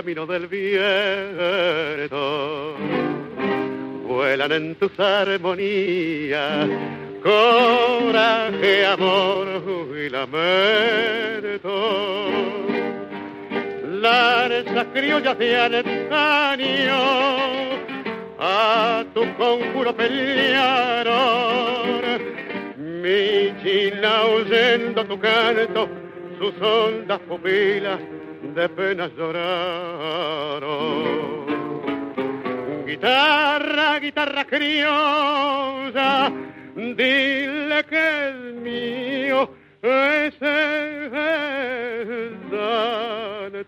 Los caminos del viento, vuelan en tus armonías, coraje, amor y lamento. Lanzas criollas de antaño, a tu conjuro pelearon mi china oyendo tu canto, sus hondas pupilas de penas lloraron. Guitarra, guitarra criolla, dile que es mío ese es azules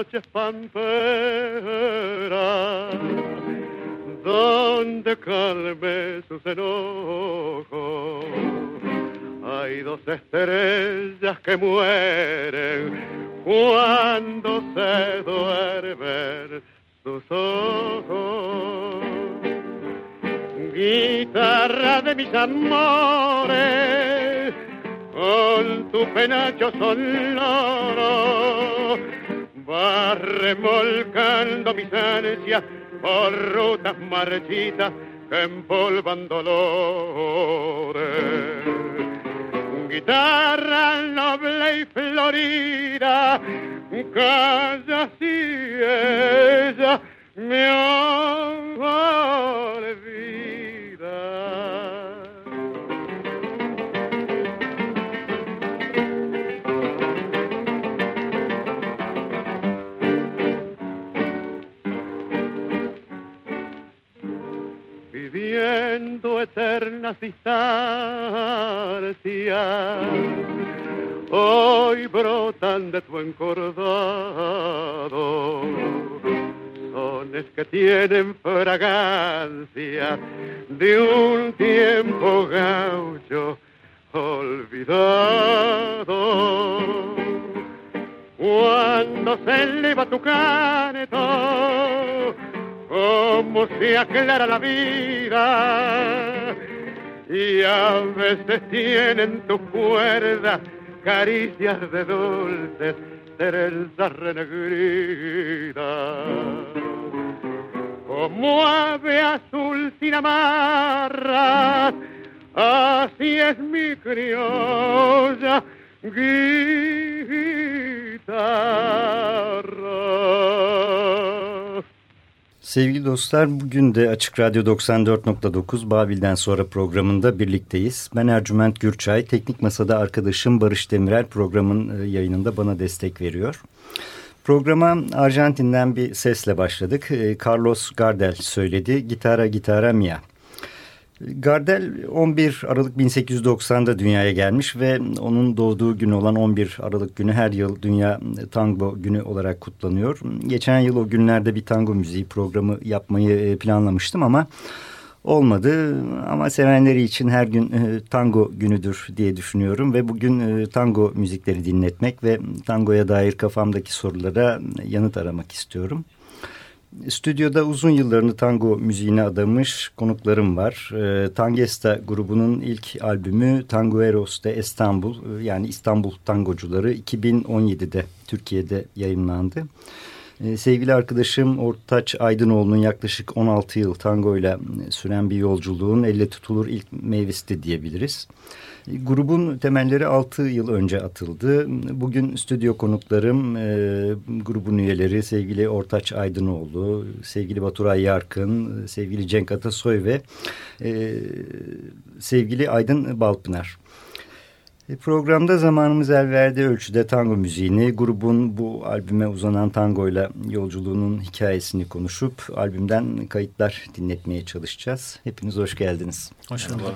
noches pamperas, donde calme sus enojos. Hay dos estrellas que mueren cuando se duermen sus ojos. Guitarra de mis amores con tu penacho sonoro va remolcando mis ansias por rutas marchitas que empolvan dolores. Guitarra noble y florida, calla si ella me eternas distancias, hoy brotan de tu encordado sones que tienen fragancia de un tiempo gaucho olvidado. Cuando se eleva tu canto, cómo se aclara la vida y a veces tienen tu cuerda caricias de dulces trenzas renegridas. Como ave azul sin amarras así es mi criolla guitarra Sevgili dostlar bugün de Açık Radyo 94.9 Babil'den sonra programında birlikteyiz. Ben Ercüment Gürçay, Teknik Masa'da arkadaşım Barış Demirel programın e, yayınında bana destek veriyor. Programa Arjantin'den bir sesle başladık. E, Carlos Gardel söyledi. Gitara Gitara Mia. Gardel 11 Aralık 1890'da dünyaya gelmiş ve onun doğduğu gün olan 11 Aralık günü her yıl Dünya Tango Günü olarak kutlanıyor. Geçen yıl o günlerde bir tango müziği programı yapmayı e, planlamıştım ama olmadı. Ama sevenleri için her gün e, tango günüdür diye düşünüyorum ve bugün e, tango müzikleri dinletmek ve tangoya dair kafamdaki sorulara yanıt aramak istiyorum. Stüdyoda uzun yıllarını tango müziğine adamış konuklarım var. E, Tangesta grubunun ilk albümü Tangueros de İstanbul yani İstanbul Tangocuları 2017'de Türkiye'de yayınlandı. Ee, sevgili arkadaşım Ortaç Aydınoğlu'nun yaklaşık 16 yıl tango ile süren bir yolculuğun elle tutulur ilk meyvesi diyebiliriz. Ee, grubun temelleri 6 yıl önce atıldı. Bugün stüdyo konuklarım, e, grubun üyeleri sevgili Ortaç Aydınoğlu, sevgili Baturay Yarkın, sevgili Cenk Atasoy ve e, sevgili Aydın Balpınar. E, programda zamanımız el verdiği ölçüde tango müziğini, grubun bu albüme uzanan tangoyla yolculuğunun hikayesini konuşup albümden kayıtlar dinletmeye çalışacağız. Hepiniz hoş geldiniz. Hoş bulduk.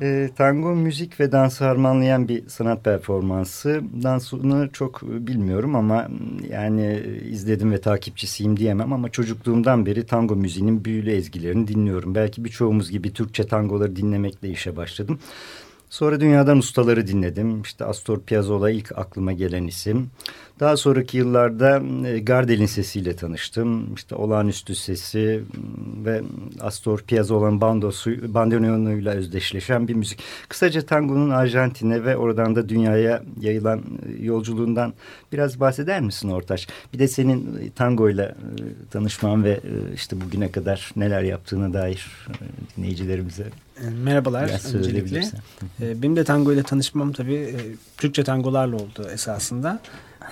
E, tango müzik ve dansı harmanlayan bir sanat performansı. Dansını çok bilmiyorum ama yani izledim ve takipçisiyim diyemem ama çocukluğumdan beri tango müziğinin büyülü ezgilerini dinliyorum. Belki birçoğumuz gibi Türkçe tangoları dinlemekle işe başladım. Sonra dünyadan ustaları dinledim. İşte Astor Piazzolla ilk aklıma gelen isim. Daha sonraki yıllarda e, Gardel'in sesiyle tanıştım. İşte olağanüstü sesi ve Astor Piazzolla'nın bandosu, bandoneonuyla özdeşleşen bir müzik. Kısaca tangonun Arjantin'e ve oradan da dünyaya yayılan e, yolculuğundan biraz bahseder misin Ortaç? Bir de senin e, tangoyla tanışman ve işte bugüne kadar neler yaptığına dair dinleyicilerimize Merhabalar öncelikle. Benim de tango ile tanışmam tabii Türkçe tangolarla oldu esasında.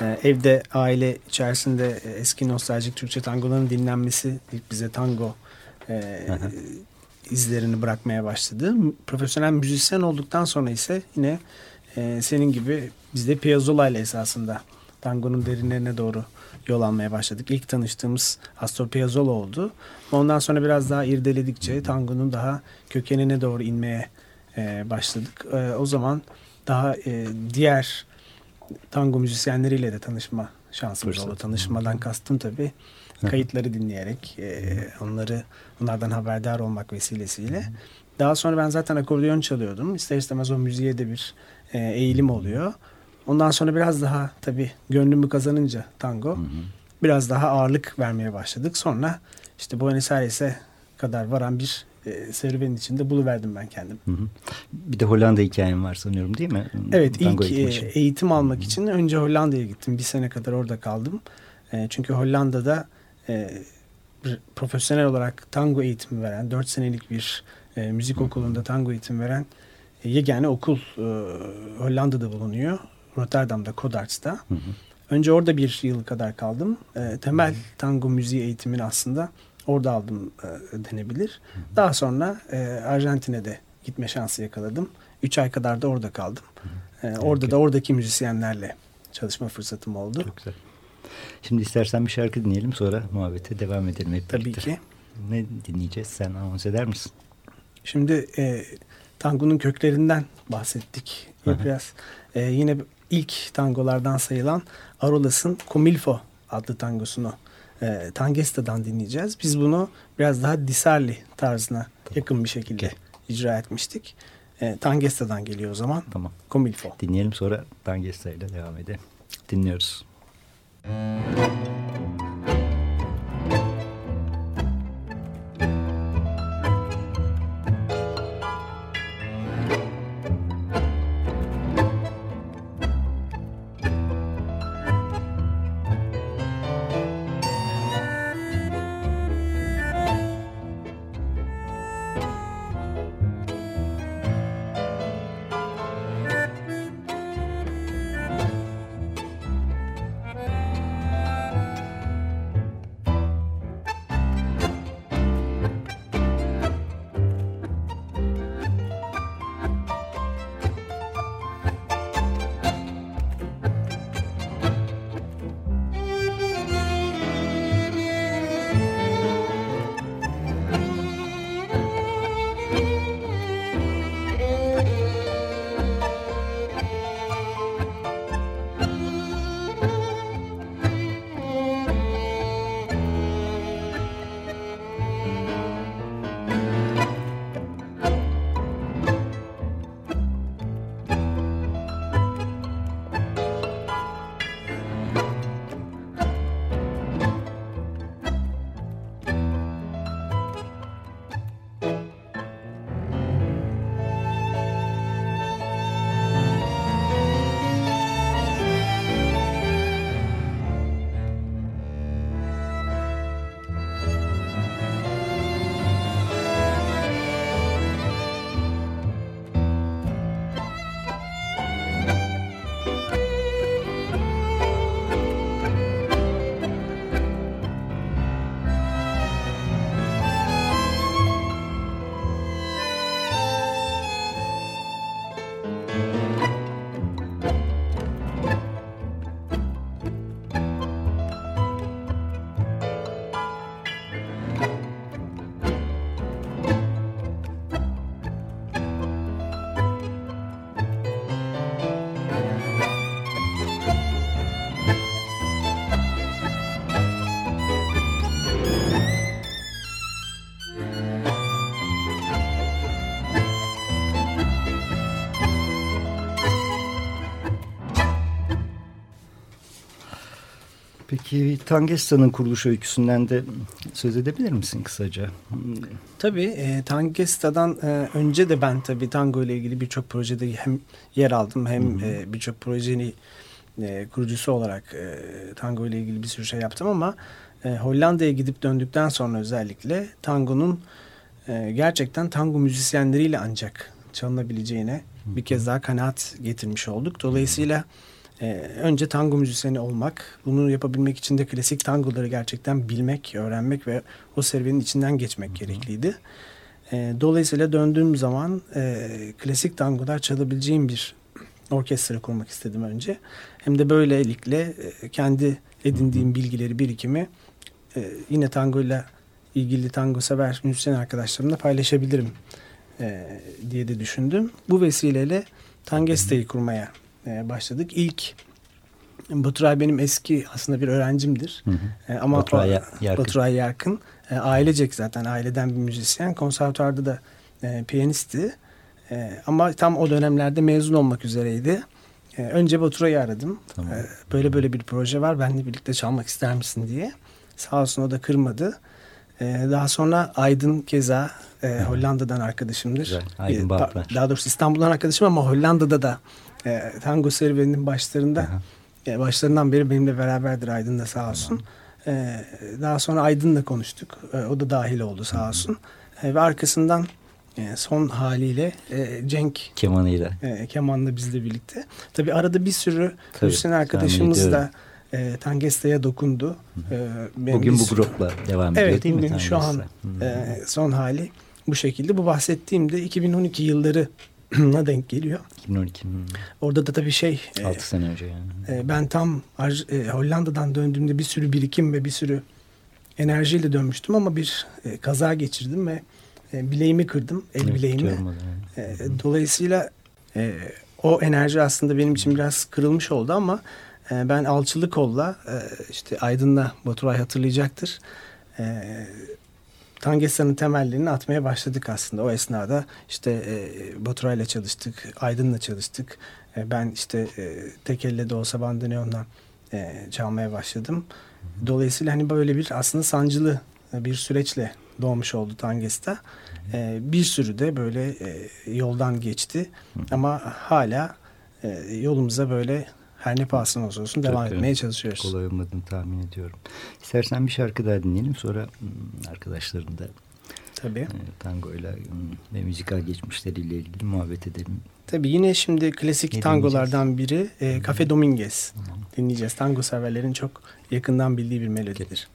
Ee, evde aile içerisinde e, eski nostaljik Türkçe tangoların dinlenmesi ilk bize tango e, izlerini bırakmaya başladı. Profesyonel müzisyen olduktan sonra ise yine e, senin gibi biz de Piazzolla ile esasında tangonun derinlerine doğru yol almaya başladık. İlk tanıştığımız Astor Piazzolla oldu. Ondan sonra biraz daha irdeledikçe tangonun daha kökenine doğru inmeye e, başladık. E, o zaman daha e, diğer tango müzisyenleriyle de tanışma şansımız Fırsat. oldu. Tanışmadan kastım tabii kayıtları dinleyerek e, onları onlardan haberdar olmak vesilesiyle. Daha sonra ben zaten akordeon çalıyordum. İster istemez o müziğe de bir e, eğilim oluyor. Ondan sonra biraz daha tabii gönlümü kazanınca tango biraz daha ağırlık vermeye başladık. Sonra işte Buenos Aires'e kadar varan bir e, serüvenin içinde buluverdim ben kendim. Hı hı. Bir de Hollanda hikayem var sanıyorum değil mi? Evet Tango ilk eğitim, e, eğitim almak hı hı. için önce Hollanda'ya gittim. Bir sene kadar orada kaldım. E, çünkü Hollanda'da e, profesyonel olarak tango eğitimi veren, dört senelik bir e, müzik hı. okulunda tango eğitimi veren e, yegane okul e, Hollanda'da bulunuyor. Rotterdam'da, Kodarts'ta. Hı hı. Önce orada bir yıl kadar kaldım. E, temel tango müziği eğitimini aslında Orada aldım e, denebilir. Daha sonra e, Arjantin'e de gitme şansı yakaladım. Üç ay kadar da orada kaldım. E, orada da oradaki müzisyenlerle çalışma fırsatım oldu. Çok güzel. Şimdi istersen bir şarkı dinleyelim sonra muhabbete devam edelim hep Tabii ki. Ne dinleyeceğiz sen anons eder misin? Şimdi e, tangonun köklerinden bahsettik. Biraz e, yine ilk tangolardan sayılan Arolas'ın Comilfo adlı tangosunu e, Tangesta'dan dinleyeceğiz. Biz bunu biraz daha Disarli tarzına yakın bir şekilde okay. icra etmiştik. E, Tangesta'dan geliyor o zaman. Tamam. Comilfo. Dinleyelim sonra Tangesta ile devam edelim. Dinliyoruz. Müzik Peki Tangesta'nın kuruluş öyküsünden de söz edebilir misin kısaca? Tabii e, Tangesta'dan e, önce de ben tabii tango ile ilgili birçok projede hem yer aldım hem e, birçok projenin e, kurucusu olarak e, tango ile ilgili bir sürü şey yaptım ama e, Hollanda'ya gidip döndükten sonra özellikle tangonun e, gerçekten tango müzisyenleriyle ancak çalınabileceğine bir kez daha kanaat getirmiş olduk. Dolayısıyla e, önce tango müzisyeni olmak, bunu yapabilmek için de klasik tangoları gerçekten bilmek, öğrenmek ve o serüvenin içinden geçmek gerekliydi. E, dolayısıyla döndüğüm zaman e, klasik tangolar çalabileceğim bir orkestra kurmak istedim önce. Hem de böylelikle e, kendi edindiğim bilgileri, birikimi e, yine tango ile ilgili tango sever müzisyen arkadaşlarımla paylaşabilirim e, diye de düşündüm. Bu vesileyle Tangesta'yı kurmaya e, başladık. İlk Baturay benim eski aslında bir öğrencimdir. Hı hı. E, ama Baturay Yarkın. Baturay Yarkın. E, ailecek zaten aileden bir müzisyen. Konservatuarda da e, piyanisti. E, ama tam o dönemlerde mezun olmak üzereydi. E, önce Baturay'ı aradım. Tamam. E, böyle böyle bir proje var. Benle birlikte çalmak ister misin diye. Sağ olsun o da kırmadı. E, daha sonra Aydın Keza e, Hollanda'dan arkadaşımdır. Güzel. Aydın e, Daha doğrusu İstanbul'dan arkadaşım ama Hollanda'da da e, tango serüveninin başlarında e, başlarından beri benimle beraberdir Aydın da sağ olsun. E, daha sonra Aydın'la konuştuk. E, o da dahil oldu sağ olsun. E, ve arkasından e, son haliyle e, Cenk kemanıyla e, kemanla bizle birlikte. Tabi arada bir sürü müzisyen arkadaşımız da e, Tangesta'ya dokundu. E, bugün bu grupla devam ediyor evet, değil mi? Evet şu an e, son hali bu şekilde. Bu bahsettiğimde 2012 yılları na denk geliyor. 2012. Hmm. Orada da tabii şey... 6 e, sene önce yani. E, ben tam e, Hollanda'dan döndüğümde bir sürü birikim ve bir sürü enerjiyle dönmüştüm ama bir e, kaza geçirdim ve e, bileğimi kırdım. El evet, bileğimi. Yani. E, dolayısıyla e, o enerji aslında benim için biraz kırılmış oldu ama e, ben alçılı kolla e, işte Aydın'la Baturay hatırlayacaktır. E, Tangesta'nın temellerini atmaya başladık aslında. O esnada işte e, Baturay'la çalıştık, Aydın'la çalıştık. E, ben işte e, tek elle de olsa bandoneonla e, çalmaya başladım. Dolayısıyla hani böyle bir aslında sancılı bir süreçle doğmuş oldu Tangesta. E, bir sürü de böyle e, yoldan geçti. Ama hala e, yolumuza böyle her ne pahasına olsa olsun devam Çok etmeye çalışıyoruz. Kolay olmadığını tahmin ediyorum. İstersen bir şarkı daha dinleyelim sonra hmm, arkadaşların da Tabii. E, tango ile hmm, ve müzikal geçmişleriyle ilgili muhabbet edelim. Tabii yine şimdi klasik ne tangolardan biri e, Cafe Dominguez Hı. dinleyeceğiz. Tango severlerin çok yakından bildiği bir melodidir.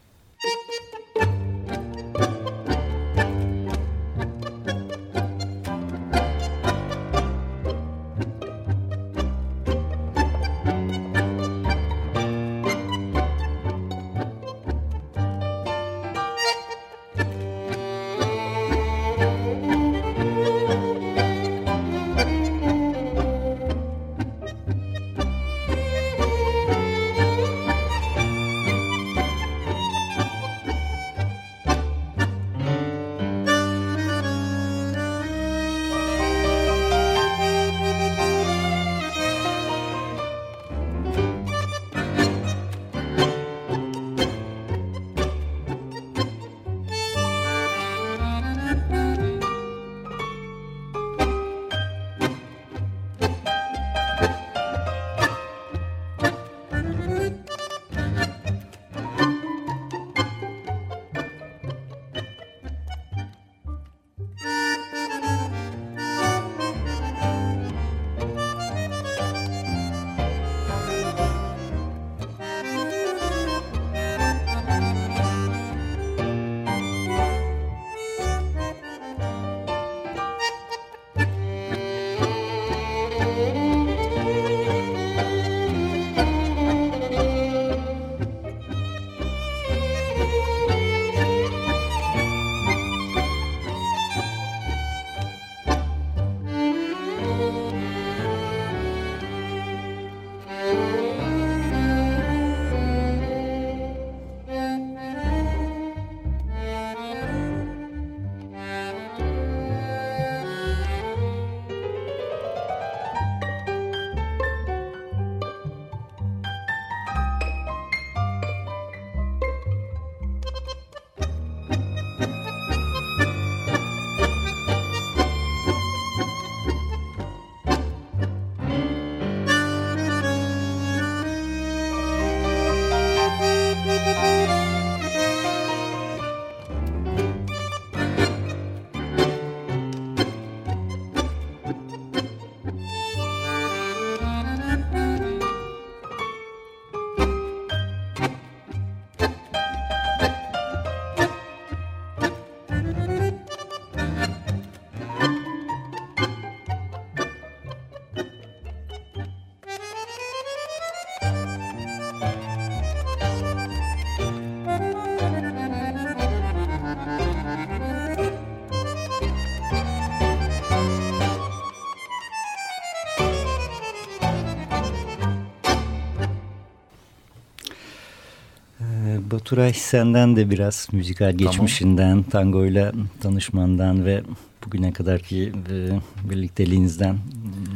Oturay senden de biraz müzikal geçmişinden, tamam. tangoyla tanışmandan ve bugüne kadarki e, birlikteliğinizden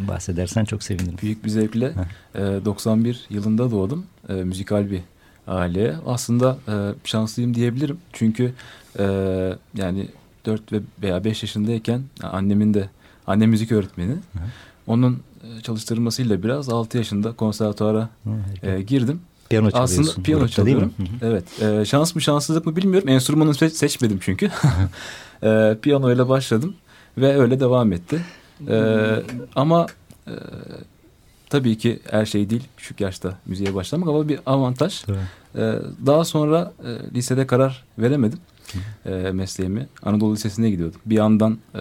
bahsedersen çok sevinirim. Büyük bir zevkle e, 91 yılında doğdum. E, müzikal bir aileye. Aslında e, şanslıyım diyebilirim. Çünkü e, yani 4 ve veya 5 yaşındayken annemin de anne müzik öğretmeni. Hı. Onun e, çalıştırmasıyla biraz 6 yaşında konservatuara e, girdim. Piyano çalıyorsun. Aslında piyano çalıyorum. Evet. E, şans mı şanssızlık mı bilmiyorum. Enstrümanı seç, seçmedim çünkü. e, piyano ile başladım ve öyle devam etti. E, ama e, tabii ki her şey değil. Küçük yaşta müziğe başlamak ama bir avantaj. E, daha sonra e, lisede karar veremedim e, mesleğimi. Anadolu Lisesi'ne gidiyordum. Bir yandan e,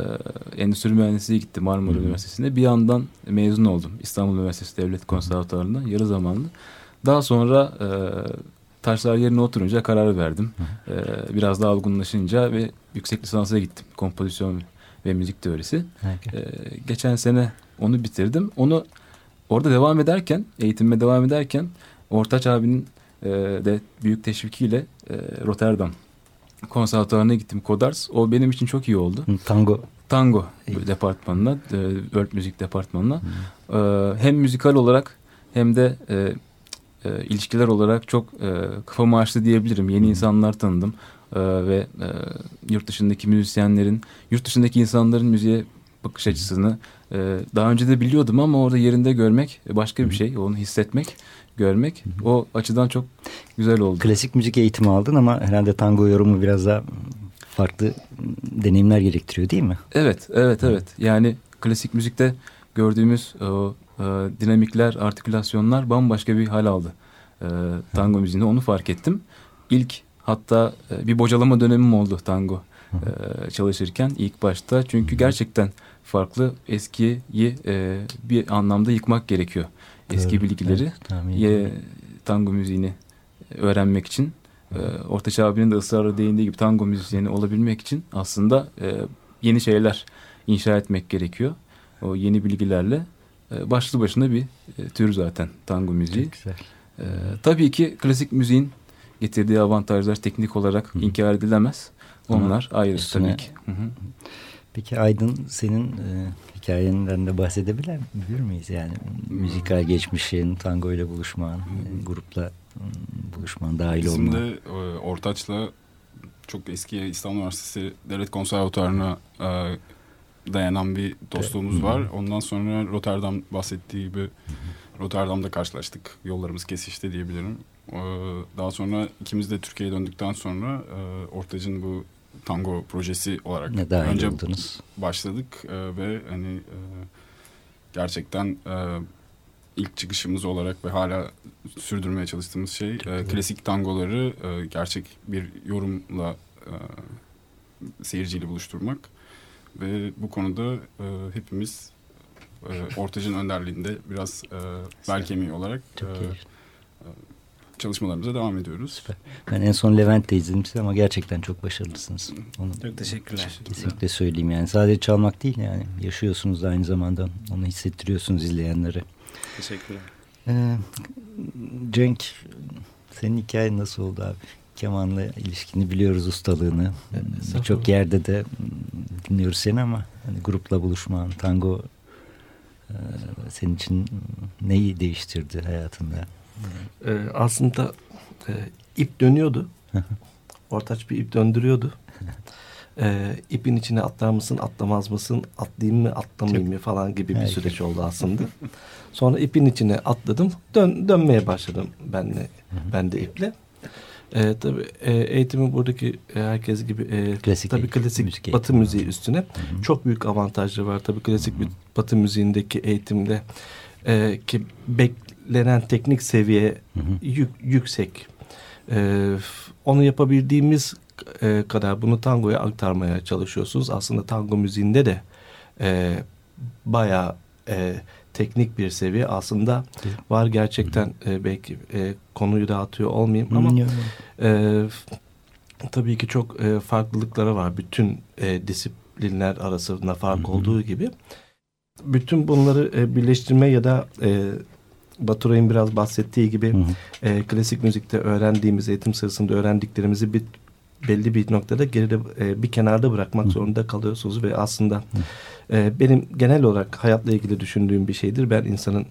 endüstri mühendisliği gittim Marmara Hı-hı. Üniversitesi'nde. Bir yandan mezun oldum İstanbul Üniversitesi Devlet Konservatuvarı'nda yarı zamanlı. Daha sonra e, taşlar yerine oturunca karar verdim. E, biraz daha olgunlaşınca ve yüksek lisansa gittim. Kompozisyon ve müzik teorisi. E, geçen sene onu bitirdim. Onu orada devam ederken, eğitimime devam ederken Ortaç abinin e, de büyük teşvikiyle e, Rotterdam konservatuarına gittim Kodars. O benim için çok iyi oldu. Tango. Tango iyi. departmanına, e, World Müzik departmanına. E, hem müzikal olarak hem de e, e, ilişkiler olarak çok e, kafamı açtı diyebilirim. Yeni hmm. insanlar tanıdım e, ve e, yurt dışındaki müzisyenlerin, yurt dışındaki insanların müziğe bakış açısını e, daha önce de biliyordum ama orada yerinde görmek başka bir şey. Onu hissetmek, görmek o açıdan çok güzel oldu. Klasik müzik eğitimi aldın ama herhalde tango yorumu biraz daha farklı deneyimler gerektiriyor değil mi? Evet, evet, evet. Yani klasik müzikte gördüğümüz o e, dinamikler, artikülasyonlar bambaşka bir hal aldı. E, tango müziğinde onu fark ettim. İlk hatta e, bir bocalama dönemim oldu tango e, çalışırken ilk başta. Çünkü gerçekten farklı eskiyi e, bir anlamda yıkmak gerekiyor. Eski evet, bilgileri evet, tango müziğini öğrenmek için. E, Ortaçağ abinin de ısrarla değindiği gibi tango müziğini olabilmek için aslında e, yeni şeyler inşa etmek gerekiyor. O yeni bilgilerle e, başlı başına bir e, tür zaten tango müziği. Çok güzel. E, tabii ki klasik müziğin getirdiği avantajlar teknik olarak Hı. inkar edilemez. Onlar Ama ayrı üstüne... tabii ki. Hı -hı. Peki Aydın senin e, hikayenden de bahsedebilir miyiz? Yani müzikal geçmişin, tango ile buluşman, e, grupla buluşman, dahil Bizim olman. Bizim de e, Ortaç'la çok eski İstanbul Üniversitesi Devlet Konservatuarı'na e, dayanan bir dostluğumuz var. Ondan sonra Rotterdam bahsettiği gibi Rotterdam'da karşılaştık. Yollarımız kesişti diyebilirim. E, daha sonra ikimiz de Türkiye'ye döndükten sonra e, Ortaç'ın bu tango projesi olarak ne önce oldunuz? başladık e, ve hani e, gerçekten e, ilk çıkışımız olarak ve hala sürdürmeye çalıştığımız şey klasik tangoları gerçek bir yorumla seyirciyle buluşturmak ve bu konuda e, hepimiz e, Ortacın önderliğinde biraz e, bel kemiği olarak e, çalışmalarımıza devam ediyoruz. Süper. Ben en son Levent'te izledim sizi ama gerçekten çok başarılısınız. Onu çok teşekkürler. Kesinlikle söyleyeyim yani. Sadece çalmak değil yani. Yaşıyorsunuz da aynı zamanda. Onu hissettiriyorsunuz izleyenlere. Teşekkürler. Ee, Cenk senin hikayen nasıl oldu abi? Kemanla ilişkini biliyoruz ustalığını. Birçok yerde de dinliyoruz seni ama hani grupla buluşman, tango e, senin için neyi değiştirdi hayatında? e, aslında e, ip dönüyordu. Ortaç bir ip döndürüyordu. E, ipin içine atlar mısın, atlamaz mısın, atlayayım mı, atlamayayım mı falan gibi bir süreç oldu aslında. Sonra ipin içine atladım, dön, dönmeye başladım ben de, ben de iple. E, tabii e, eğitimi buradaki e, herkes gibi e, klasik, tabii klasik müzik batı müziği üstüne hı hı. çok büyük avantajları var. Tabii klasik hı hı. batı müziğindeki eğitimde e, ki bek, beklenen teknik seviye hı hı. Yük, yüksek. Ee, onu yapabildiğimiz e, kadar bunu tangoya aktarmaya çalışıyorsunuz. Aslında tango müziğinde de e, bayağı e, teknik bir seviye. Aslında var gerçekten e, belki e, konuyu dağıtıyor olmayayım ama e, tabii ki çok e, farklılıkları var. Bütün e, disiplinler arasında fark olduğu gibi. Bütün bunları e, birleştirme ya da e, Baturay'ın biraz bahsettiği gibi hı hı. E, klasik müzikte öğrendiğimiz, eğitim sırasında öğrendiklerimizi bir belli bir noktada geride e, bir kenarda bırakmak hı. zorunda kalıyorsunuz ve aslında e, benim genel olarak hayatla ilgili düşündüğüm bir şeydir. Ben insanın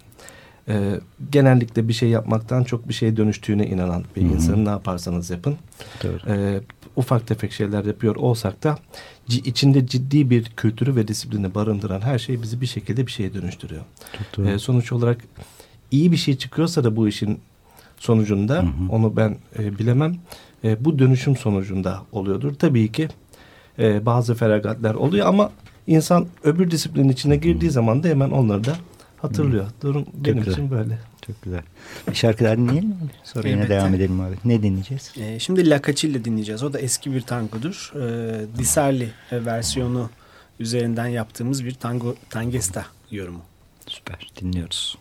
e, genellikle bir şey yapmaktan çok bir şeye dönüştüğüne inanan bir Hı insanın ne yaparsanız yapın. E, ufak tefek şeyler yapıyor olsak da içinde ciddi bir kültürü ve disiplini barındıran her şey bizi bir şekilde bir şeye dönüştürüyor. E, sonuç olarak iyi bir şey çıkıyorsa da bu işin sonucunda hı hı. onu ben e, bilemem. E, bu dönüşüm sonucunda oluyordur. Tabii ki e, bazı feragatler oluyor ama insan öbür disiplinin içine girdiği zaman da hemen onları da hatırlıyor. Hmm. Durum Çok benim güzel. için böyle. Çok güzel. Bir şarkılar dinleyelim mi? Sonra Elbette. yine devam edelim abi. Ne dinleyeceğiz? Ee, şimdi La Cacilla dinleyeceğiz. O da eski bir tangodur. Ee, Disarli versiyonu üzerinden yaptığımız bir tango tangesta yorumu. Süper. Dinliyoruz.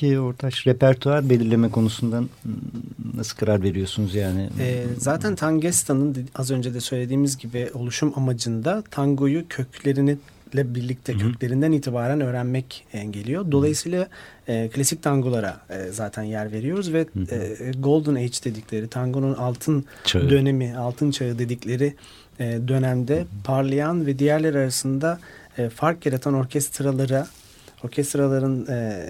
Peki Ortaç repertuar belirleme konusundan nasıl karar veriyorsunuz yani? E, zaten Tangesta'nın az önce de söylediğimiz gibi oluşum amacında tangoyu köklerini ile birlikte Hı -hı. köklerinden itibaren öğrenmek geliyor. Dolayısıyla e, klasik tangolara e, zaten yer veriyoruz ve Hı -hı. e, Golden Age dedikleri tangonun altın çağı. dönemi, altın çağı dedikleri e, dönemde Hı -hı. parlayan ve diğerler arasında e, fark yaratan orkestralara orkestraların e,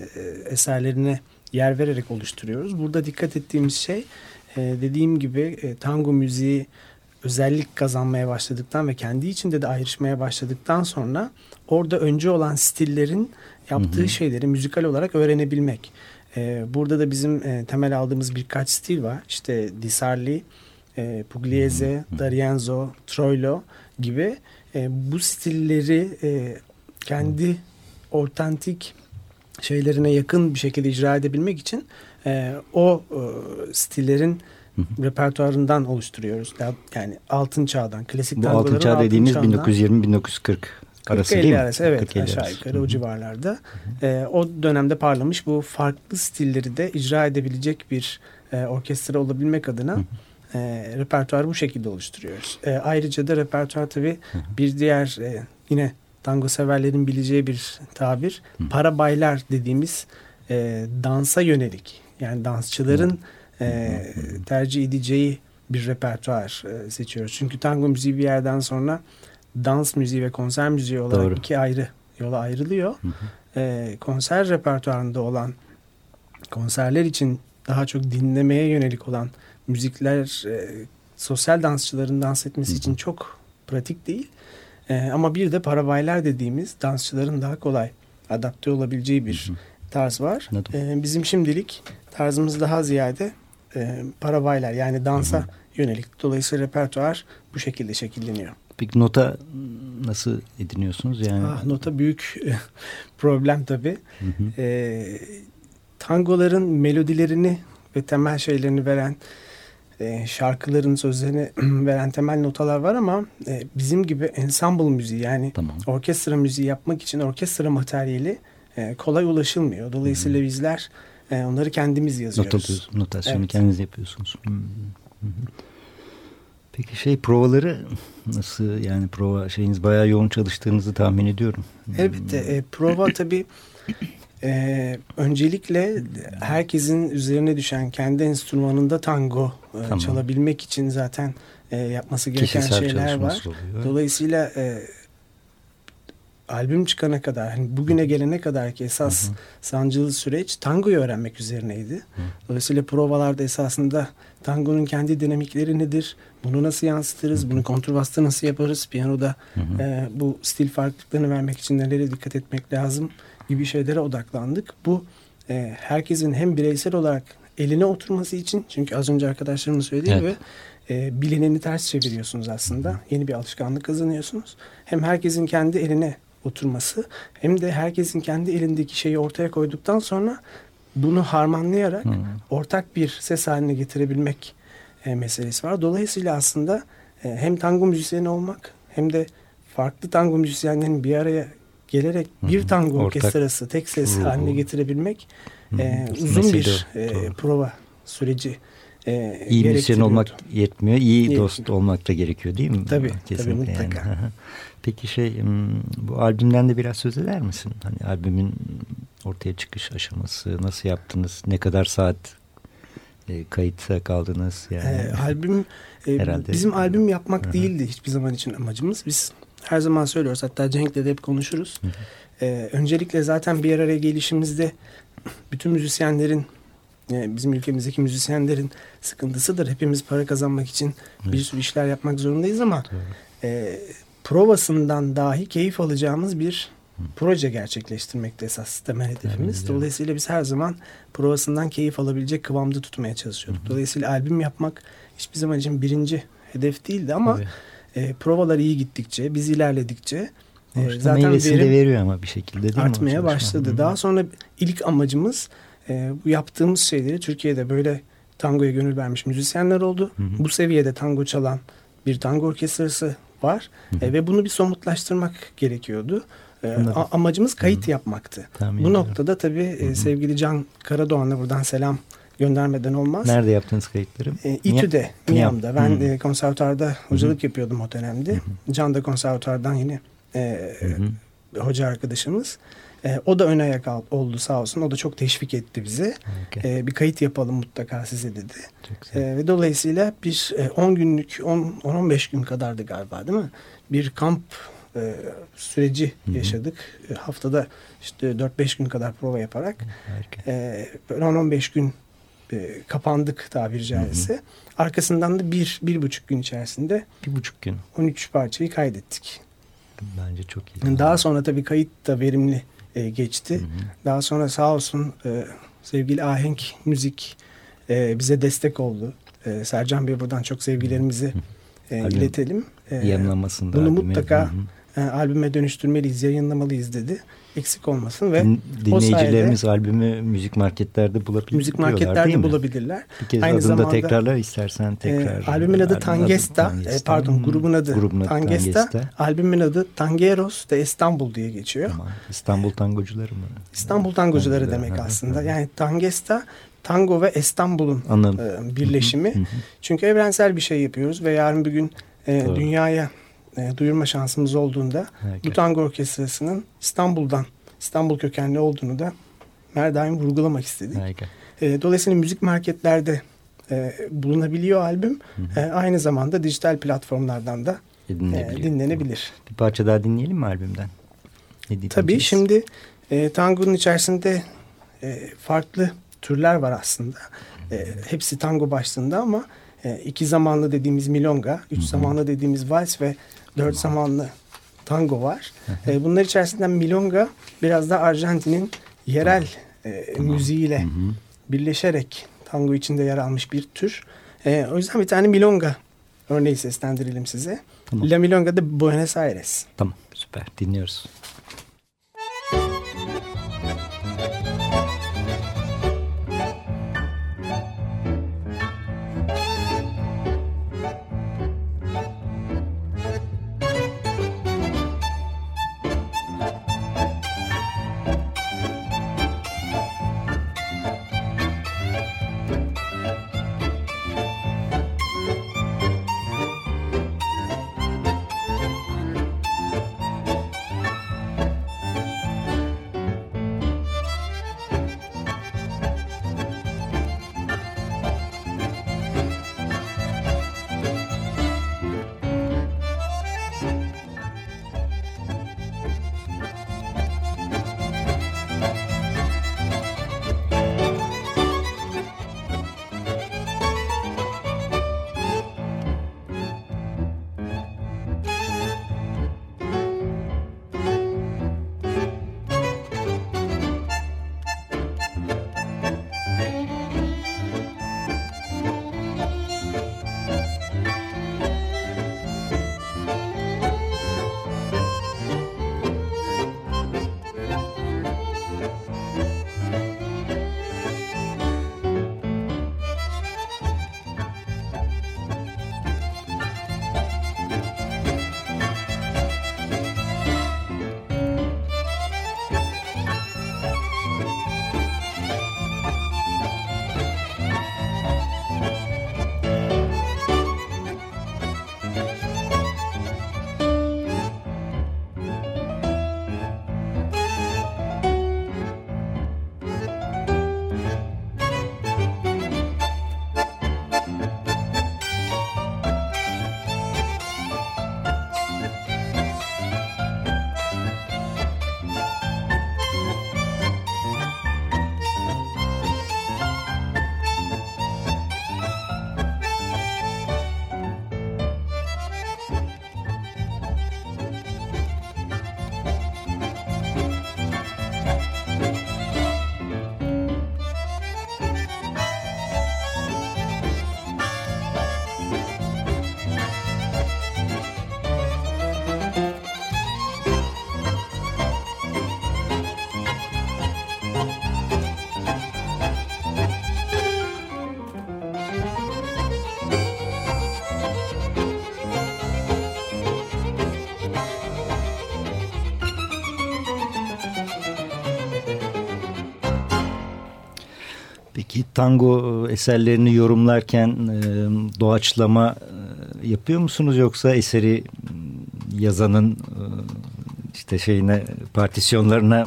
eserlerine yer vererek oluşturuyoruz. Burada dikkat ettiğimiz şey e, dediğim gibi e, tango müziği özellik kazanmaya başladıktan ve kendi içinde de ayrışmaya başladıktan sonra orada önce olan stillerin yaptığı hı hı. şeyleri müzikal olarak öğrenebilmek. E, burada da bizim e, temel aldığımız birkaç stil var. İşte Disarli, e, Pugliese, D'Arienzo, Troilo gibi e, bu stilleri e, kendi ortantik şeylerine yakın bir şekilde icra edebilmek için e, o e, stillerin repertuarından oluşturuyoruz. Yani altın çağdan, klasik Bu altın çağ dediğimiz 1920-1940 arası değil mi? arası evet aşağı yukarı o civarlarda. E, o dönemde parlamış bu farklı stilleri de icra edebilecek bir e, orkestra olabilmek adına e, repertuarı bu şekilde oluşturuyoruz. E, ayrıca da repertuar tabii bir diğer e, yine tango severlerin bileceği bir tabir. Para baylar dediğimiz e, dansa yönelik yani dansçıların e, tercih edeceği bir repertuar e, seçiyoruz. Çünkü tango müziği bir yerden sonra dans müziği ve konser müziği olarak Doğru. iki ayrı yola ayrılıyor. Hı hı. E, konser repertuarında olan konserler için daha çok dinlemeye yönelik olan müzikler e, sosyal dansçıların dans etmesi hı hı. için çok pratik değil. E, ama bir de parabaylar dediğimiz dansçıların daha kolay adapte olabileceği bir tarz var. E, bizim şimdilik tarzımız daha ziyade e, parabaylar yani dansa hı hı. yönelik. Dolayısıyla repertuar bu şekilde şekilleniyor. Peki nota nasıl ediniyorsunuz? Yani ah, nota büyük problem tabii. Hı hı. E, tangoların melodilerini ve temel şeylerini veren e, şarkıların sözlerini veren temel notalar var ama e, bizim gibi ensemble müziği yani tamam. orkestra müziği yapmak için orkestra materyali e, kolay ulaşılmıyor. Dolayısıyla Hı-hı. bizler e, onları kendimiz yazıyoruz. Not notasyonu evet. kendiniz yapıyorsunuz. Hı-hı. Peki şey provaları nasıl yani prova şeyiniz bayağı yoğun çalıştığınızı tahmin ediyorum. Elbette e, prova tabii e, öncelikle herkesin üzerine düşen kendi enstrümanında tango e, tamam. çalabilmek için zaten e, yapması gereken Kişisel şeyler var. Oluyor. Dolayısıyla e, albüm çıkana kadar hani bugüne gelene kadar ki esas hı hı. sancılı süreç tangoyu öğrenmek üzerineydi. Hı. Dolayısıyla provalarda esasında tangonun kendi dinamikleri nedir? Bunu nasıl yansıtırız? Hı hı. Bunu kontrbasta nasıl yaparız? Piyanoda hı hı. E, bu stil farklılıklarını vermek için nelere dikkat etmek lazım gibi şeylere odaklandık. Bu e, herkesin hem bireysel olarak eline oturması için çünkü az önce arkadaşlarımın söylediği evet. gibi e, bilineni ters çeviriyorsunuz aslında. Yeni bir alışkanlık kazanıyorsunuz. Hem herkesin kendi eline oturması hem de herkesin kendi elindeki şeyi ortaya koyduktan sonra bunu harmanlayarak hmm. ortak bir ses haline getirebilmek e, meselesi var. Dolayısıyla aslında e, hem tango müzisyeni olmak hem de farklı tango müzisyenlerin bir araya gelerek bir tango orkestrası tek ses haline getirebilmek e, uzun bir e, prova süreci e, İyi müzisyen olmak yetmiyor, iyi yetmiyor. dost olmak da gerekiyor değil mi? Tabii, Kesinlikle tabii mutlaka. Yani. Peki şey bu albümden de biraz söz eder misin? Hani albümün ortaya çıkış aşaması nasıl yaptınız? Ne kadar saat e, kayıtta kaldınız? Yani e, albüm e, herhalde bizim albüm yapmak Hı -hı. değildi hiçbir zaman için amacımız. Biz her zaman söylüyoruz hatta Cenk'le de hep konuşuruz. Hı hı. E, öncelikle zaten bir araya gelişimizde bütün müzisyenlerin e, bizim ülkemizdeki müzisyenlerin sıkıntısıdır. Hepimiz para kazanmak için hı. bir sürü işler yapmak zorundayız ama e, provasından dahi keyif alacağımız bir proje gerçekleştirmekte esas temel hedefimiz. Evet, Dolayısıyla biz her zaman provasından keyif alabilecek kıvamda tutmaya çalışıyorduk. Hı hı. Dolayısıyla albüm yapmak hiçbir zaman için birinci hedef değildi ama e, provalar iyi gittikçe, biz ilerledikçe e, zaten verim de veriyor ama bir şekilde değil artmaya mi başladı. Hı. Daha sonra ilk amacımız e, bu yaptığımız şeyleri Türkiye'de böyle tangoya gönül vermiş müzisyenler oldu. Hı hı. Bu seviyede tango çalan bir tango orkestrası var hı hı. E, ve bunu bir somutlaştırmak gerekiyordu. E, amacımız kayıt hı hı. yapmaktı. Tamam, bu noktada tabii hı hı. E, sevgili Can Karadoğan'a buradan selam göndermeden olmaz. Nerede yaptınız kayıtları? E, İTÜ'de, Miami'de. Ben hmm. e, konservatuarda hocalık hmm. yapıyordum o dönemde. Hmm. Can da konservatuardan yine e, hmm. hoca arkadaşımız. E, o da ön ayak oldu sağ olsun. O da çok teşvik etti bizi. Okay. E, bir kayıt yapalım mutlaka size dedi. E, ve dolayısıyla bir 10 e, günlük, 10-15 gün kadardı galiba değil mi? Bir kamp e, süreci Hı -hı. yaşadık. E, haftada işte 4-5 gün kadar prova yaparak. E, 10-15 gün e, kapandık tabiri caizse. Hı hı. Arkasından da bir, bir buçuk gün içerisinde bir buçuk gün 13 parçayı kaydettik. Bence çok iyi. Daha sonra tabii kayıt da verimli e, geçti. Hı hı. Daha sonra sağ olsun e, sevgili Ahenk Müzik e, bize destek oldu. E, Sercan Bey buradan çok sevgilerimizi e, iletelim. E, Yayınlanmasında. Bunu mutlaka e, albüme dönüştürmeliyiz, yayınlamalıyız dedi. Eksik olmasın ve dinleyicilerimiz sayede, albümü müzik marketlerde bulabilirler. Müzik marketlerde bulabilirler. Bir kez Aynı adını zamanda, da tekrarlar istersen e, tekrar. E, albümün adı Tangesta, adı E, pardon grubun adı grubun adı Tangesta. Tangesta. Albümün adı Tangeros de İstanbul diye geçiyor. Tamam. İstanbul tangocuları mı? İstanbul tangocuları demek aslında. Yani Tangesta tango ve İstanbul'un e, birleşimi. Çünkü evrensel bir şey yapıyoruz ve yarın bir gün e, dünyaya e, duyurma şansımız olduğunda Harika. bu tango orkestrasının İstanbul'dan, İstanbul kökenli olduğunu da her daim vurgulamak istedik. E, dolayısıyla müzik marketlerde e, bulunabiliyor albüm. Hı hı. E, aynı zamanda dijital platformlardan da e, dinlenebilir. Bir parça daha dinleyelim mi albümden? Ne Tabii şimdi e, tangonun içerisinde e, farklı türler var aslında. E, hepsi tango başlığında ama e, iki zamanlı dediğimiz milonga, üç Hı-hı. zamanlı dediğimiz vals ve dört zamanlı tango var. E, bunlar içerisinden milonga biraz da Arjantin'in yerel e, müziğiyle Hı-hı. birleşerek tango içinde yer almış bir tür. E, o yüzden bir tane milonga örneği seslendirelim size. Tamam. La Milonga de Buenos Aires. Tamam süper dinliyoruz. Tango eserlerini yorumlarken e, doğaçlama e, yapıyor musunuz yoksa eseri yazanın e, işte şeyine partisyonlarına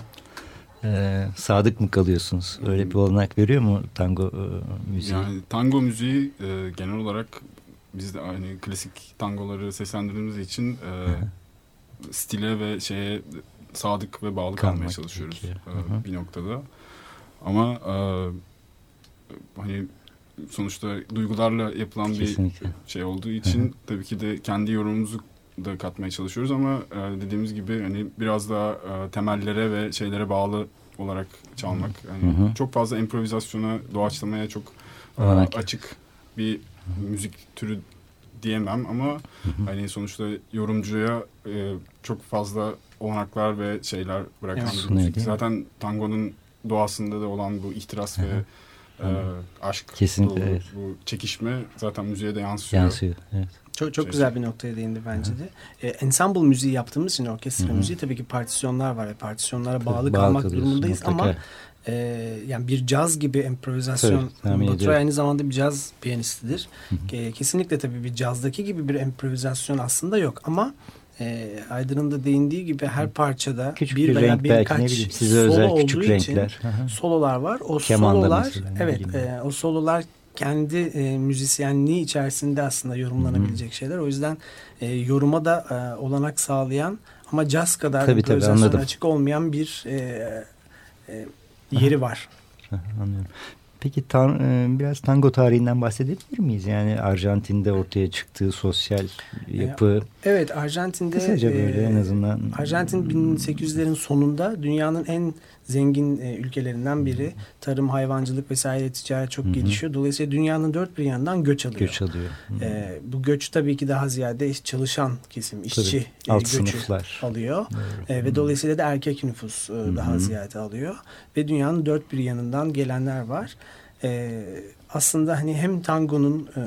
e, sadık mı kalıyorsunuz? Öyle bir olanak veriyor mu tango e, müziği? Yani tango müziği e, genel olarak biz de aynı klasik tangoları seslendirdiğimiz için e, stile ve şeye sadık ve bağlı Kalmak kalmaya çalışıyoruz e, bir noktada. Ama e, hani sonuçta duygularla yapılan Kesinlikle. bir şey olduğu için tabii ki de kendi yorumumuzu da katmaya çalışıyoruz ama e, dediğimiz gibi hani biraz daha e, temellere ve şeylere bağlı olarak çalmak. Yani hı hı. çok fazla improvizasyona, doğaçlamaya çok e, açık bir müzik türü diyemem ama hani sonuçta yorumcuya e, çok fazla olanaklar ve şeyler bırakan Evet. bir müzik. Zaten tangonun doğasında da olan bu ihtiras ve e, aşk Kesinlikle, dolu evet. bu çekişme zaten müziğe de yansıyor. Yansıyor. Evet. Çok çok Şey- güzel bir noktaya değindi bence de. E, ensemble müziği yaptığımız için orkestra Hı hı. müziği tabii ki partisyonlar var ve partisyonlara bağlı Bağlı kalmak durumundayız mutlaka. ama e, yani bir caz gibi improvizasyon Tabii, aynı zamanda bir caz piyanistidir. E, kesinlikle tabii bir cazdaki gibi bir improvizasyon aslında yok ama e, Aydın'ın da değindiği gibi her parçada Küçük bir bir, veya renk belki ne birkaç bileyim size solo özel olduğu küçük için renkler. Hı hı. sololar var. O Kemanda sololar mesela, evet e, o sololar kendi e, müzisyenliği içerisinde aslında yorumlanabilecek şeyler. O yüzden e, yoruma da e, olanak sağlayan ama caz kadar Tabii, tabii, anladım. açık olmayan bir e, e, yeri var. Hı hı, Anlıyorum. Peki tan e, biraz tango tarihinden bahsedebilir miyiz? Yani Arjantin'de ortaya çıktığı sosyal yapı. Evet Arjantin'de Kısaca böyle e, en azından. Arjantin 1800'lerin sonunda dünyanın en zengin e, ülkelerinden biri. Tarım, hayvancılık vesaire ticaret çok Hı hı. gelişiyor. Dolayısıyla dünyanın dört bir yanından göç alıyor. göç alıyor. Hı. E, bu göç tabii ki daha ziyade çalışan kesim, işçi Tabii, alt e, göçü sınıflar. alıyor. Doğru. E, ve dolayısıyla da erkek nüfus e, daha hı. ziyade alıyor. Ve dünyanın dört bir yanından gelenler var. E, aslında hani hem tangonun e,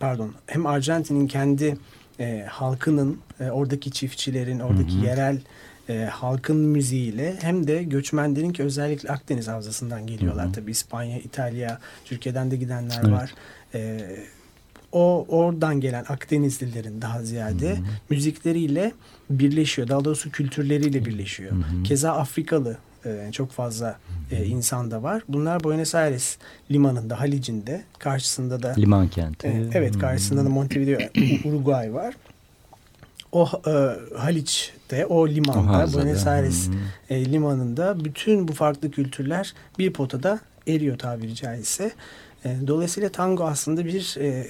pardon hem Arjantin'in kendi e, halkının e, oradaki çiftçilerin oradaki Hı hı. yerel e, halkın müziğiyle hem de göçmenlerin ki özellikle Akdeniz havzasından geliyorlar. Hı hı. Tabii İspanya, İtalya, Türkiye'den de gidenler Evet. var. E, o oradan gelen Akdenizlilerin daha ziyade müzikleriyle birleşiyor. Daha doğrusu kültürleriyle birleşiyor. Hı hı. Keza Afrikalı e, çok fazla e, insan da var. Bunlar Buenos Aires limanında, Halic'inde, karşısında da Liman kenti. e, evet karşısında da Montevideo, Uruguay var. O e, Haliç'te, o limanda, O Buenos Aires e, limanında bütün bu farklı kültürler bir potada eriyor tabiri caizse. E, dolayısıyla tango aslında bir e,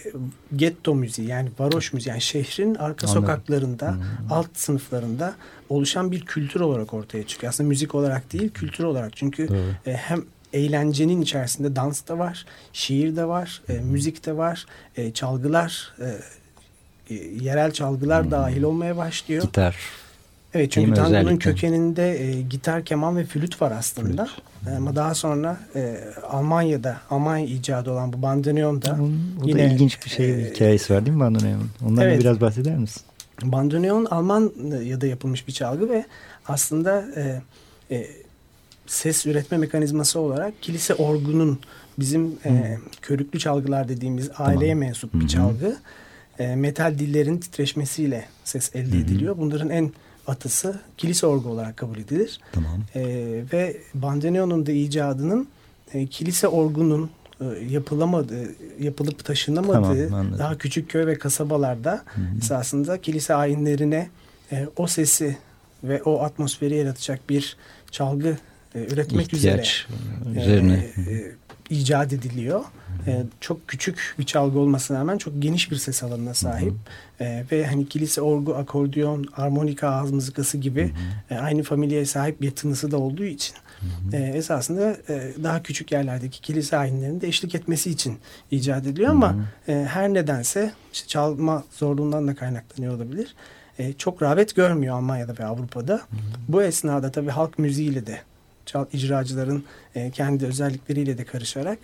getto müziği yani varoş müziği yani şehrin arka Anladım. sokaklarında alt sınıflarında oluşan bir kültür olarak ortaya çıkıyor. Aslında müzik olarak değil kültür olarak çünkü e, hem eğlencenin içerisinde dans da var, şiir de var, e, müzik de var, e, çalgılar e, yerel çalgılar dahil olmaya başlıyor. Gitar. Evet Değil çünkü mi? tangonun Özellikle. kökeninde e, gitar, keman ve flüt var aslında. E, ama daha sonra e, Almanya'da, Almanya icadı olan bu bandoneon da Onun- o da yine, ilginç bir şey e, hikayesi var değil mi Bandoneon'un? Ondan da evet. biraz bahseder misin? Bandoneon Almanya'da yapılmış bir çalgı ve aslında e, e, ses üretme mekanizması olarak kilise orgunun bizim e, körüklü çalgılar dediğimiz aileye mensup Hı bir hı. çalgı. E, metal dillerin titreşmesiyle ses elde ediliyor. Bunların en atısı kilise orgu olarak kabul edilir. Tamam. E, ve bandoneonun da icadının e, kilise orgunun e, yapılamadığı, yapılıp taşınamadığı Tamam, anladım. daha küçük köy ve kasabalarda esasında kilise ayinlerine e, o sesi ve o atmosferi yaratacak bir çalgı e, üretmek İhtiyaç üzere üzerine. e, e, icat ediliyor. E, çok küçük bir çalgı olmasına rağmen çok geniş bir ses alanına sahip. E, ve hani kilise orgu, akordeon, armonika, ağız mızıkası gibi e, aynı familyaya sahip bir tınısı da olduğu için e, esasında e, daha küçük yerlerdeki kilise ayinlerinde eşlik etmesi için icat ediliyor ama e, her nedense işte çalma zorluğundan da kaynaklanıyor olabilir. E, çok rağbet görmüyor Almanya'da ve Avrupa'da. Bu esnada tabii halk müziğiyle de çal, icracıların e, kendi özellikleriyle de karışarak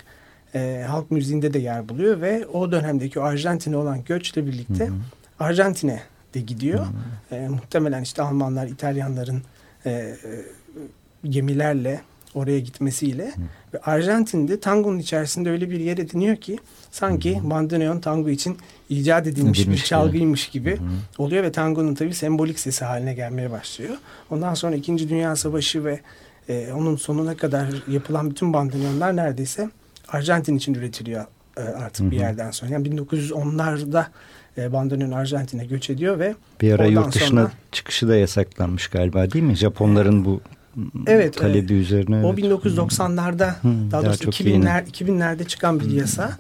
e, halk müziğinde de yer buluyor ve o dönemdeki Arjantin'e olan göçle birlikte Arjantin'e de gidiyor. E, muhtemelen işte Almanlar, İtalyanların e, e, gemilerle oraya gitmesiyle ve Arjantin'de tangonun içerisinde öyle bir yer ediniyor ki sanki bandoneon tango için icat edilmiş bir Edilmiş gibi. çalgıymış gibi oluyor ve tangonun tabii sembolik sesi haline gelmeye başlıyor. Ondan sonra 2. Dünya Savaşı ve e, onun sonuna kadar yapılan bütün bandoneonlar neredeyse Arjantin için üretiliyor e, artık bir yerden sonra. Yani 1910'larda e, bandoneon Arjantin'e göç ediyor ve Bir ara yurt dışına sonra- çıkışı da yasaklanmış galiba değil mi? Japonların bu Evet, talebi üzerine. O evet. 1990'larda Hı, daha daha doğrusu çok 2000'ler 2000'lerde çıkan bir yasa.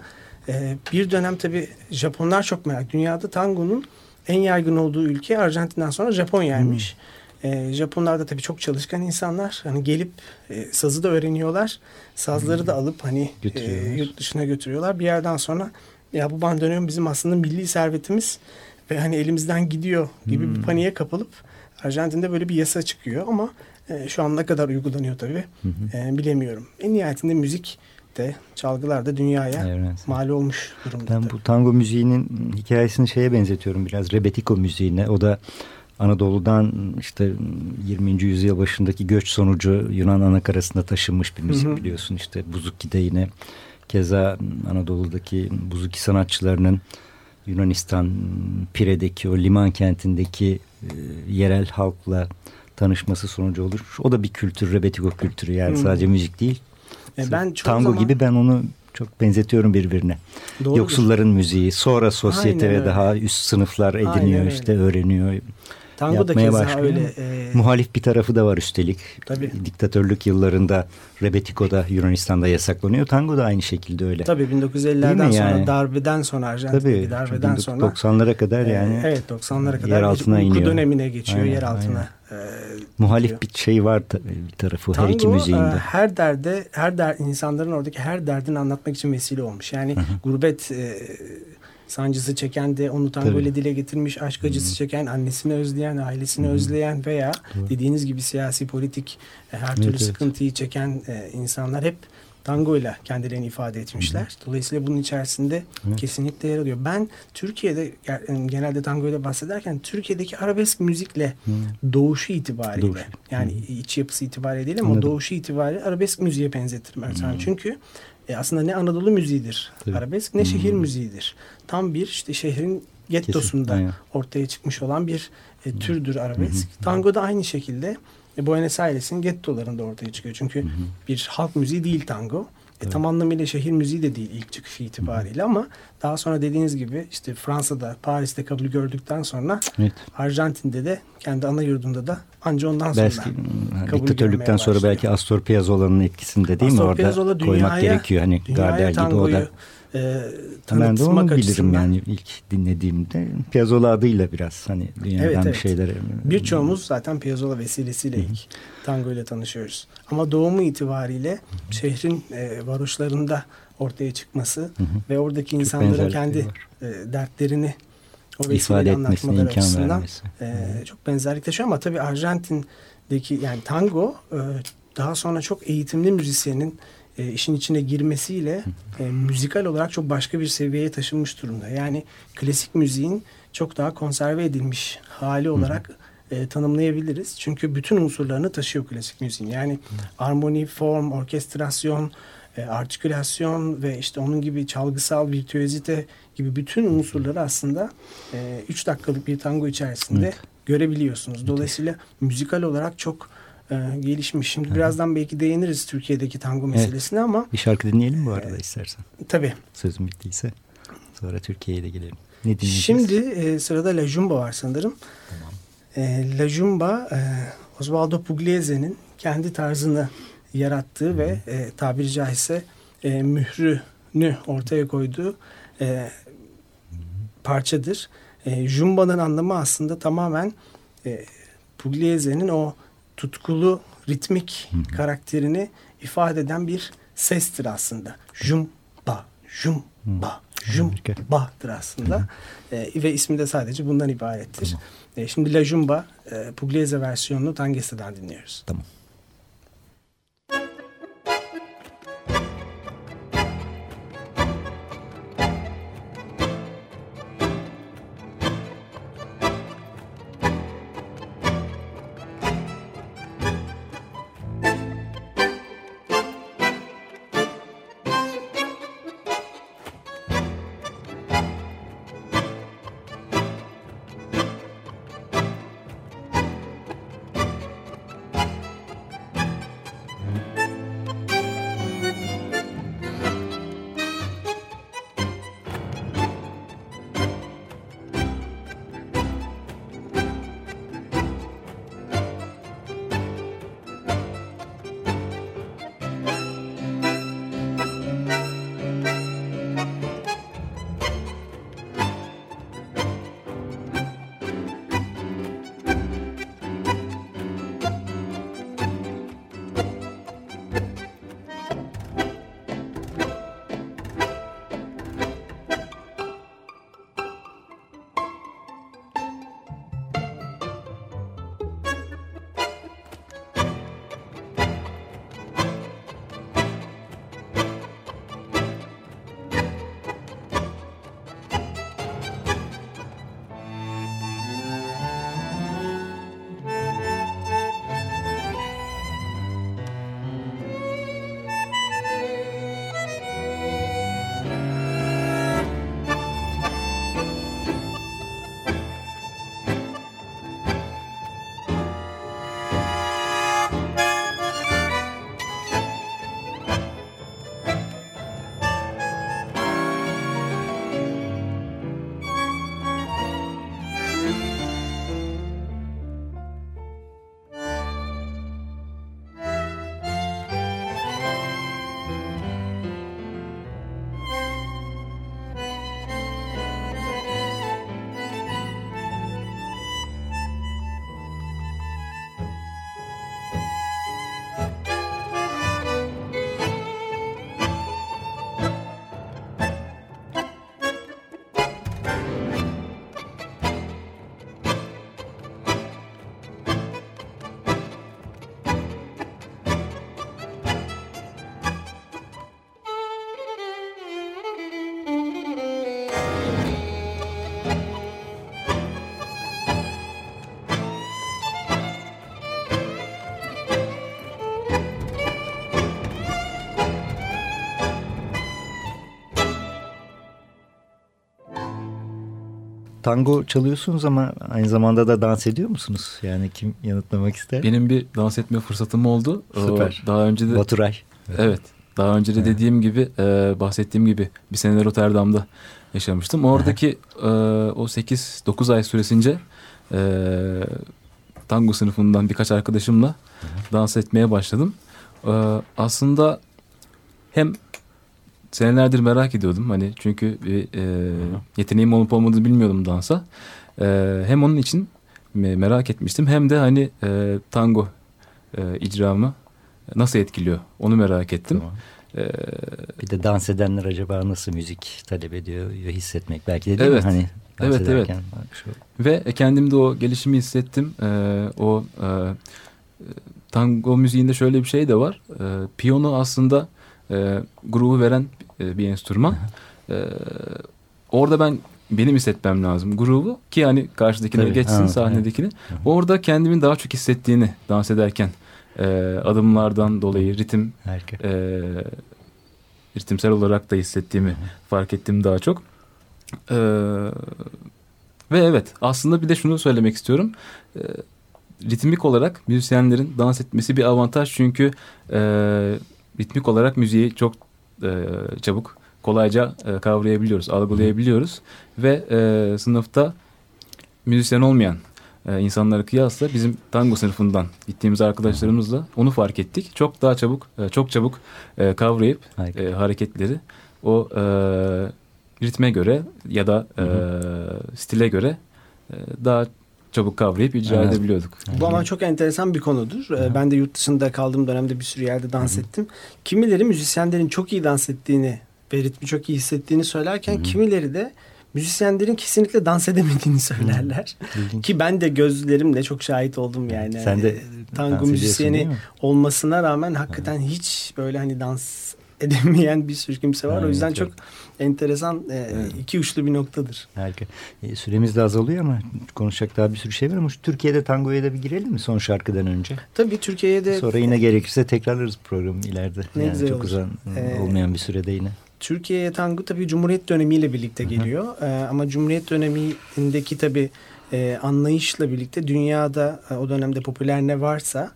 Ee, bir dönem tabii Japonlar çok merak. Dünyada tangonun en yaygın olduğu ülke Arjantin'den sonra Japonya'ymış. Ee, Japonlar da tabii çok çalışkan insanlar. Hani gelip e, sazı da öğreniyorlar. Sazları da alıp hani e, yurt dışına götürüyorlar. Bir yerden sonra ya bu bandoneon bizim aslında milli servetimiz ve hani elimizden gidiyor gibi hmm. bir paniğe kapılıp Arjantin'de böyle bir yasa çıkıyor ama e, şu an ne kadar uygulanıyor tabii e, bilemiyorum. En nihayetinde müzik de çalgılar da dünyaya evet. mal olmuş durumda. Ben bu tango müziğinin hikayesini şeye benzetiyorum biraz rebetiko müziğine. O da Anadolu'dan işte 20. yüzyıl başındaki göç sonucu Yunan anakarasında taşınmış bir müzik hı hı. biliyorsun. İşte Buzuki'de yine keza Anadolu'daki Buzuki sanatçılarının Yunanistan Pire'deki o liman kentindeki e, yerel halkla tanışması sonucu olur. O da bir kültür, rebetiko kültürü yani hmm. sadece müzik değil. E ben Tango zaman... gibi ben onu çok benzetiyorum birbirine. Doğrudur. Yoksulların müziği, sonra sosyete Aynen ve öyle. daha üst sınıflar ediniyor Aynen işte öğreniyor. Tango da keza başlıyor. öyle. E... Muhalif bir tarafı da var üstelik. Tabii. Diktatörlük yıllarında Rebetiko'da Yunanistan'da yasaklanıyor. Tango da aynı şekilde öyle. Tabii 1950'lerden sonra yani? darbeden sonra Arjantin'deki darbeden sonra. 90'lara kadar yani. E, evet 90'lara kadar yer altına iniyor. dönemine geçiyor aynen, yer altına. Aynen. E, Muhalif bir şey var bir tarafı Tango, her iki müziğinde. E, her derde her der insanların oradaki her derdini anlatmak için vesile olmuş. Yani gurbet e, sancısı çeken de onu tango ile dile getirmiş, aşk acısı hmm. çeken, annesini özleyen, ailesini hmm. özleyen veya Doğru. dediğiniz gibi siyasi, politik e, her türlü evet, sıkıntıyı çeken e, insanlar hep tango ile kendilerini ifade etmişler. Hı. Dolayısıyla bunun içerisinde evet. kesinlikle yer alıyor. Ben Türkiye'de genelde tango ile bahsederken Türkiye'deki arabesk müzikle Hı. doğuşu itibariyle Doğuş. yani Hı. iç yapısı itibariyle değil ama Anladım. doğuşu itibariyle arabesk müziğe benzetirim Ertan. Çünkü e, aslında ne Anadolu müziğidir Tabii. arabesk ne hmm. şehir müziğidir. Tam bir işte şehrin gettosunda Kesin, ortaya çıkmış olan bir e, türdür arabesk. Hmm. Tango da aynı şekilde e, Buenos Aires'in gettolarında ortaya çıkıyor. Çünkü hmm. bir halk müziği değil tango. E, tam anlamıyla şehir müziği de değil ilk çıkışı itibariyle ama daha sonra dediğiniz gibi işte Fransa'da, Paris'te kabul gördükten sonra evet. Arjantin'de de kendi ana yurdunda da anca ondan sonra belki, kabul diktatörlükten sonra belki Astor Piazzolla'nın etkisinde değil Astor mi orada Piazzolla koymak gerekiyor. Hani Gardel gibi o da e, ben de onu bilirim yani ilk dinlediğimde Piazzolla adıyla biraz hani dünyadan evet, evet. bir şeyler. Birçoğumuz zaten Piazzolla vesilesiyle ilk tango ile tanışıyoruz. Ama doğumu itibariyle Hı-hı. şehrin e, varoşlarında ortaya çıkması Hı-hı. ve oradaki Çok insanların kendi e, dertlerini o etmesine imkan açısından, vermesi. E, çok benzerlik taşıyor ama tabii Arjantin'deki yani tango e, daha sonra çok eğitimli müzisyenin e, işin içine girmesiyle e, müzikal olarak çok başka bir seviyeye taşınmış durumda. Yani klasik müziğin çok daha konserve edilmiş hali olarak e, tanımlayabiliriz. Çünkü bütün unsurlarını taşıyor klasik müziğin. Yani armoni, form, orkestrasyon, e, artikülasyon ve işte onun gibi çalgısal virtüözite gibi bütün unsurları aslında 3 e, dakikalık bir tango içerisinde evet. görebiliyorsunuz. Dolayısıyla müzikal olarak çok e, gelişmiş. Şimdi Hı. birazdan belki değiniriz Türkiye'deki tango meselesine evet. ama. Bir şarkı dinleyelim bu arada e, istersen. Tabii. Sözüm bittiyse sonra Türkiye'ye de gelelim. Ne dinleyeceğiz? Şimdi e, sırada La Jumba var sanırım. Tamam. E, La Jumba e, Osvaldo Pugliese'nin kendi tarzını yarattığı Hı. ve e, tabiri caizse e, mührünü ortaya koyduğu e, parçadır. E, Jumba'nın anlamı aslında tamamen e, Pugliese'nin o tutkulu ritmik karakterini ifade eden bir sestir aslında. Jumba, jumba, jumba'dır aslında. E, ve ismi de sadece bundan ibarettir. Tamam. E, şimdi La Jumba e, Pugliese versiyonunu Tangesla'dan dinliyoruz. Tamam. Tango çalıyorsunuz ama aynı zamanda da dans ediyor musunuz? Yani kim yanıtlamak ister? Benim bir dans etme fırsatım oldu. Süper. Daha önce de Baturay. Evet. Daha önce de dediğim gibi, e, bahsettiğim gibi bir sene Rotterdam'da yaşamıştım. Oradaki e, o 8-9 ay süresince e, tango sınıfından birkaç arkadaşımla dans etmeye başladım. E, aslında hem senelerdir merak ediyordum hani çünkü bir e, yeteneğim olup olmadığını bilmiyordum dansa. E, hem onun için merak etmiştim hem de hani e, tango e, icramı nasıl etkiliyor onu merak ettim. Tamam. Ee, bir de dans edenler acaba nasıl müzik talep ediyor hissetmek belki de değil evet. mi? Hani dans evet ederken, evet. Şu... Ve kendimde o gelişimi hissettim. Ee, o e, tango müziğinde şöyle bir şey de var. Ee, piyano aslında e, groove'u veren e, bir enstrüman. ee, orada ben benim hissetmem lazım groove'u ki hani karşıdakine Tabii, geçsin ha, sahnedekini. Evet. Orada kendimin daha çok hissettiğini dans ederken e, adımlardan dolayı ritim e, ritimsel olarak da hissettiğimi fark ettim daha çok. E, ve evet aslında bir de şunu söylemek istiyorum. E, ritmik olarak müzisyenlerin dans etmesi bir avantaj çünkü e, ritmik olarak müziği çok e, çabuk kolayca e, kavrayabiliyoruz, algılayabiliyoruz. Ve e, sınıfta müzisyen olmayan e, insanlara kıyasla bizim tango sınıfından gittiğimiz arkadaşlarımızla onu fark ettik. Çok daha çabuk, e, çok çabuk e, kavrayıp e, hareketleri o e, ritme göre ya da e, stile göre e, daha çabuk kavrayıp icra evet. edebiliyorduk. Bu ama çok enteresan bir konudur. Hı. Ben de yurt dışında kaldığım dönemde bir sürü yerde dans Hı. ettim. Kimileri müzisyenlerin çok iyi dans ettiğini ve ritmi çok iyi hissettiğini söylerken Hı. kimileri de müzisyenlerin kesinlikle dans edemediğini söylerler. Ki ben de gözlerimle çok şahit oldum yani. Sen de ee, tango müzisyeni olmasına rağmen hakikaten ha. hiç böyle hani dans edemeyen bir sürü kimse var. Ha, o yüzden evet, çok enteresan e, evet. iki uçlu bir noktadır. Harika. E, süremiz de azalıyor ama konuşacak daha bir sürü şey var ama şu Türkiye'de tangoya da bir girelim mi son şarkıdan önce? Tabii Türkiye'de. Sonra yine gerekirse tekrarlarız programı ileride. Ne yani çok olur. uzun ee, olmayan bir sürede yine. Türkiye'ye tango tabii Cumhuriyet dönemiyle birlikte geliyor. Hı hı. E, ama Cumhuriyet dönemindeki tabii e, anlayışla birlikte dünyada e, o dönemde popüler ne varsa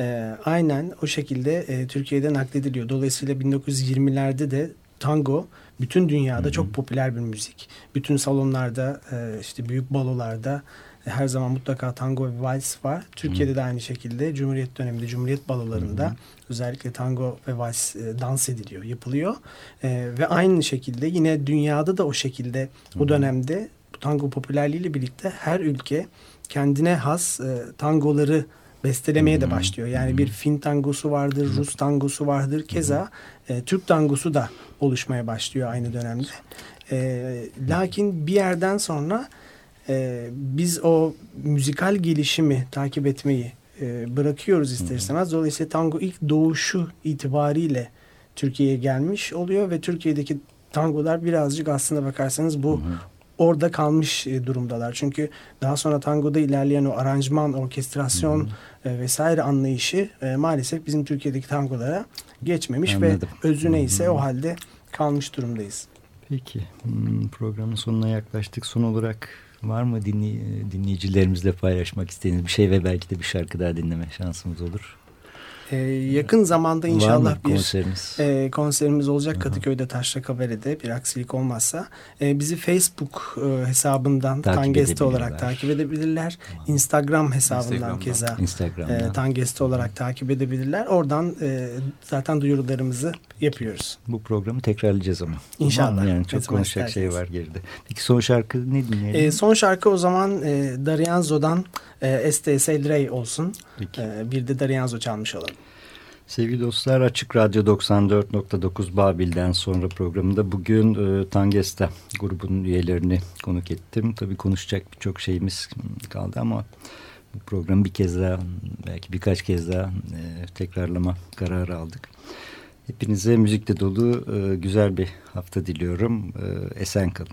e, aynen o şekilde e, Türkiye'de naklediliyor. Dolayısıyla 1920'lerde de tango bütün dünyada hı hı. çok popüler bir müzik. Bütün salonlarda e, işte büyük balolarda her zaman mutlaka tango ve vals var. Türkiye'de Hı. de aynı şekilde Cumhuriyet döneminde Cumhuriyet balolarında Hı. özellikle tango ve vals e, dans ediliyor, yapılıyor. E, ve aynı şekilde yine dünyada da o şekilde Hı. o dönemde tango popülerliğiyle birlikte her ülke kendine has e, tangoları bestelemeye de başlıyor. Yani bir Fin tangosu vardır. Rus tangosu vardır. Keza e, Türk tangosu da oluşmaya başlıyor aynı dönemde. E, lakin bir yerden sonra e, biz o müzikal gelişimi takip etmeyi e, bırakıyoruz ister istemez. Dolayısıyla tango ilk doğuşu itibariyle Türkiye'ye gelmiş oluyor ve Türkiye'deki tangolar birazcık aslında bakarsanız bu hı hı. Orada kalmış e, durumdalar. Çünkü daha sonra tangoda ilerleyen o aranjman, orkestrasyon hı. E, vesaire anlayışı e, maalesef bizim Türkiye'deki tangolara geçmemiş Anladım. ve özü neyse hı hı. o halde kalmış durumdayız. Peki hmm, programın sonuna yaklaştık. Son olarak Var mı dinley dinleyicilerimizle paylaşmak istediğiniz bir şey ve belki de bir şarkı daha dinleme şansımız olur? Ee, yakın zamanda inşallah bir konserimiz? E, konserimiz olacak Aha. Kadıköy'de Taşra Kabare'de bir aksilik olmazsa. E, bizi Facebook e, hesabından Tangeste olarak takip edebilirler. Aha. Instagram hesabından Instagram'dan. keza Instagram'dan. E, Tangeste olarak takip edebilirler. Oradan e, zaten duyurularımızı yapıyoruz. Bu programı tekrarlayacağız ama. İnşallah. Yani çok konuşacak şey var geride. Peki son şarkı ne dinleyelim? E, son şarkı o zaman e, Darianzo'dan e, STS Rey olsun. Peki. E, bir de Darianzo çalmış olalım. Sevgili dostlar Açık Radyo 94.9 Babil'den sonra programında bugün e, Tangesta grubunun üyelerini konuk ettim. Tabii konuşacak birçok şeyimiz kaldı ama bu programı bir kez daha belki birkaç kez daha e, tekrarlama kararı aldık. Hepinize müzikle dolu e, güzel bir hafta diliyorum. E, esen kalın.